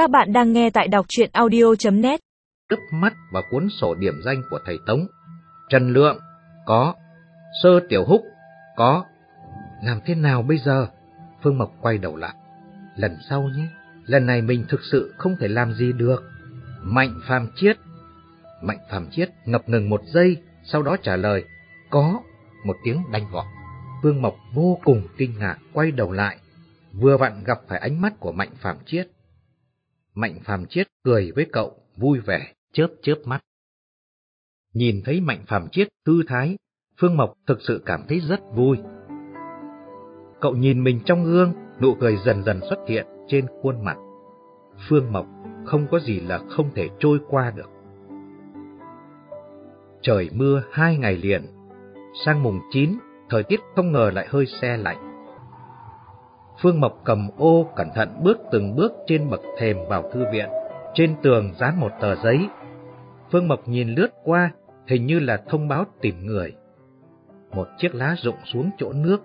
Các bạn đang nghe tại đọc chuyện audio.net Đứt mắt và cuốn sổ điểm danh của thầy Tống. Trần Lượng, có. Sơ Tiểu Húc, có. Làm thế nào bây giờ? Phương Mộc quay đầu lại. Lần sau nhé, lần này mình thực sự không thể làm gì được. Mạnh Phàm Chiết. Mạnh Phàm Chiết ngập ngừng một giây, sau đó trả lời, có, một tiếng đanh gọn. Phương Mộc vô cùng kinh ngạc quay đầu lại, vừa vặn gặp phải ánh mắt của Mạnh Phàm Chiết. Mạnh Phàm Chiết cười với cậu, vui vẻ, chớp chớp mắt. Nhìn thấy Mạnh Phàm Chiết thư thái, Phương Mộc thực sự cảm thấy rất vui. Cậu nhìn mình trong gương, nụ cười dần dần xuất hiện trên khuôn mặt. Phương Mộc không có gì là không thể trôi qua được. Trời mưa hai ngày liền, sang mùng 9, thời tiết không ngờ lại hơi xe lạnh. Phương Mộc cầm ô cẩn thận bước từng bước trên bậc thềm vào thư viện. Trên tường dán một tờ giấy. Phương Mộc nhìn lướt qua, hình như là thông báo tìm người. Một chiếc lá rụng xuống chỗ nước,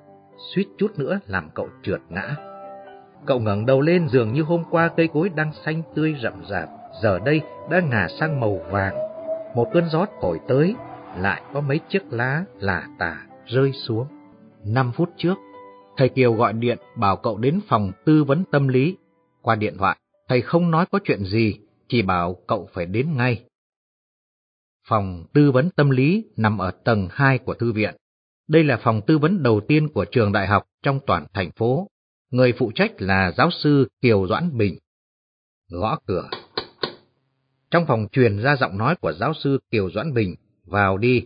suýt chút nữa làm cậu trượt ngã. Cậu ngẩng đầu lên dường như hôm qua cây cối đang xanh tươi rậm rạp, giờ đây đã ngả sang màu vàng. Một cơn gió thổi tới, lại có mấy chiếc lá lả tả rơi xuống. Năm phút trước, thầy Kiều gọi điện bảo cậu đến phòng tư vấn tâm lý. Qua điện thoại, thầy không nói có chuyện gì, chỉ bảo cậu phải đến ngay. Phòng tư vấn tâm lý nằm ở tầng 2 của thư viện. Đây là phòng tư vấn đầu tiên của trường đại học trong toàn thành phố. Người phụ trách là giáo sư Kiều Doãn Bình. Gõ cửa. Trong phòng truyền ra giọng nói của giáo sư Kiều Doãn Bình, vào đi.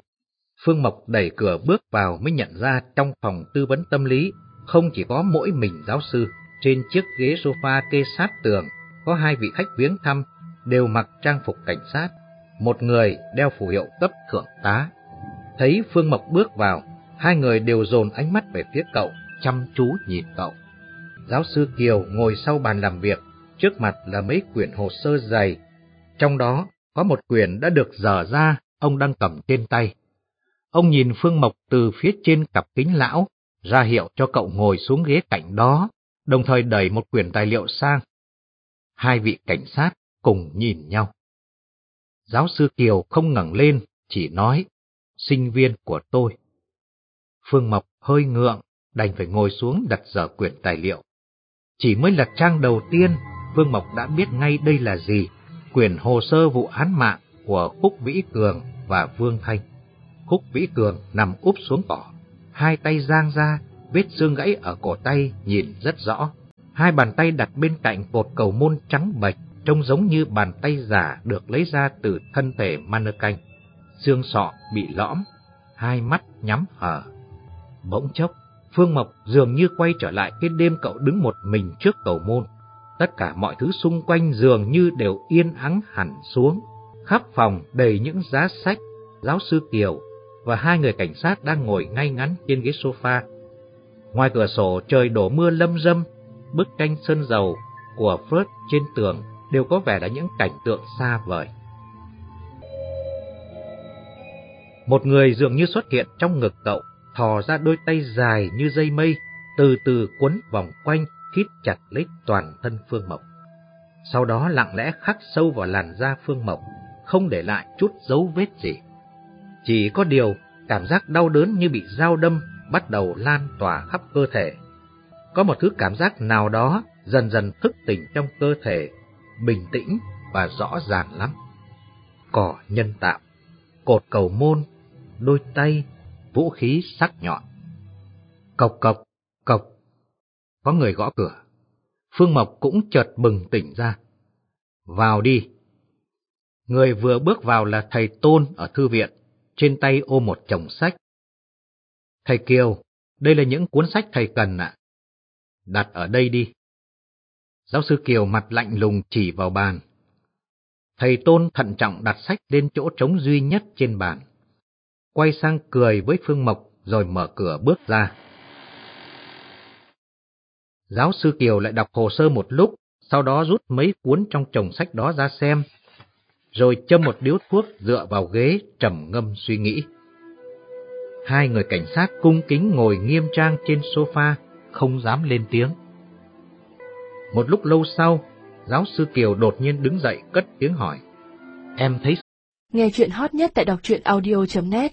Phương Mộc đẩy cửa bước vào mới nhận ra trong phòng tư vấn tâm lý không chỉ có mỗi mình giáo sư. Trên chiếc ghế sofa kê sát tường có hai vị khách viếng thăm đều mặc trang phục cảnh sát. Một người đeo phù hiệu cấp thượng tá. Thấy Phương Mộc bước vào, hai người đều dồn ánh mắt về phía cậu, chăm chú nhìn cậu. Giáo sư Kiều ngồi sau bàn làm việc, trước mặt là mấy quyển hồ sơ dày. Trong đó có một quyển đã được dở ra, ông đang cầm trên tay. Ông nhìn Phương Mộc từ phía trên cặp kính lão, ra hiệu cho cậu ngồi xuống ghế cạnh đó, đồng thời đẩy một quyển tài liệu sang. Hai vị cảnh sát cùng nhìn nhau. Giáo sư Kiều không ngẩng lên, chỉ nói, sinh viên của tôi. Phương Mộc hơi ngượng, đành phải ngồi xuống đặt dở quyển tài liệu. Chỉ mới lật trang đầu tiên, Phương Mộc đã biết ngay đây là gì, quyển hồ sơ vụ án mạng của Khúc Vĩ Cường và Vương Thanh. Khúc Vĩ Cường nằm úp xuống cỏ, hai tay giang ra, vết xương gãy ở cổ tay nhìn rất rõ. Hai bàn tay đặt bên cạnh cột cầu môn trắng bệch, trông giống như bàn tay giả được lấy ra từ thân thể mannequin. Xương sọ bị lõm, hai mắt nhắm hở. Bỗng chốc, Phương Mộc dường như quay trở lại cái đêm cậu đứng một mình trước cầu môn. Tất cả mọi thứ xung quanh dường như đều yên ắng hẳn xuống. Khắp phòng đầy những giá sách, giáo sư Kiều và hai người cảnh sát đang ngồi ngay ngắn trên ghế sofa. Ngoài cửa sổ trời đổ mưa lâm râm, bức tranh sơn dầu của Fred trên tường đều có vẻ là những cảnh tượng xa vời. Một người dường như xuất hiện trong ngực cậu, thò ra đôi tay dài như dây mây, từ từ quấn vòng quanh, khít chặt lấy toàn thân Phương Mộc. Sau đó lặng lẽ khắc sâu vào làn da Phương Mộc, không để lại chút dấu vết gì. Chỉ có điều, cảm giác đau đớn như bị dao đâm bắt đầu lan tỏa khắp cơ thể. Có một thứ cảm giác nào đó dần dần thức tỉnh trong cơ thể, bình tĩnh và rõ ràng lắm. Cỏ nhân tạo, cột cầu môn, đôi tay, vũ khí sắc nhọn. Cộc cộc, cộc. Có người gõ cửa. Phương Mộc cũng chợt bừng tỉnh ra. Vào đi. Người vừa bước vào là thầy Tôn ở thư viện trên tay ôm một chồng sách. Thầy Kiều, đây là những cuốn sách thầy cần ạ. Đặt ở đây đi. Giáo sư Kiều mặt lạnh lùng chỉ vào bàn. Thầy Tôn thận trọng đặt sách lên chỗ trống duy nhất trên bàn. Quay sang cười với Phương Mộc rồi mở cửa bước ra. Giáo sư Kiều lại đọc hồ sơ một lúc, sau đó rút mấy cuốn trong chồng sách đó ra xem rồi châm một điếu thuốc dựa vào ghế trầm ngâm suy nghĩ. Hai người cảnh sát cung kính ngồi nghiêm trang trên sofa, không dám lên tiếng. Một lúc lâu sau, giáo sư Kiều đột nhiên đứng dậy cất tiếng hỏi. Em thấy Nghe chuyện hot nhất tại đọc truyện audio.net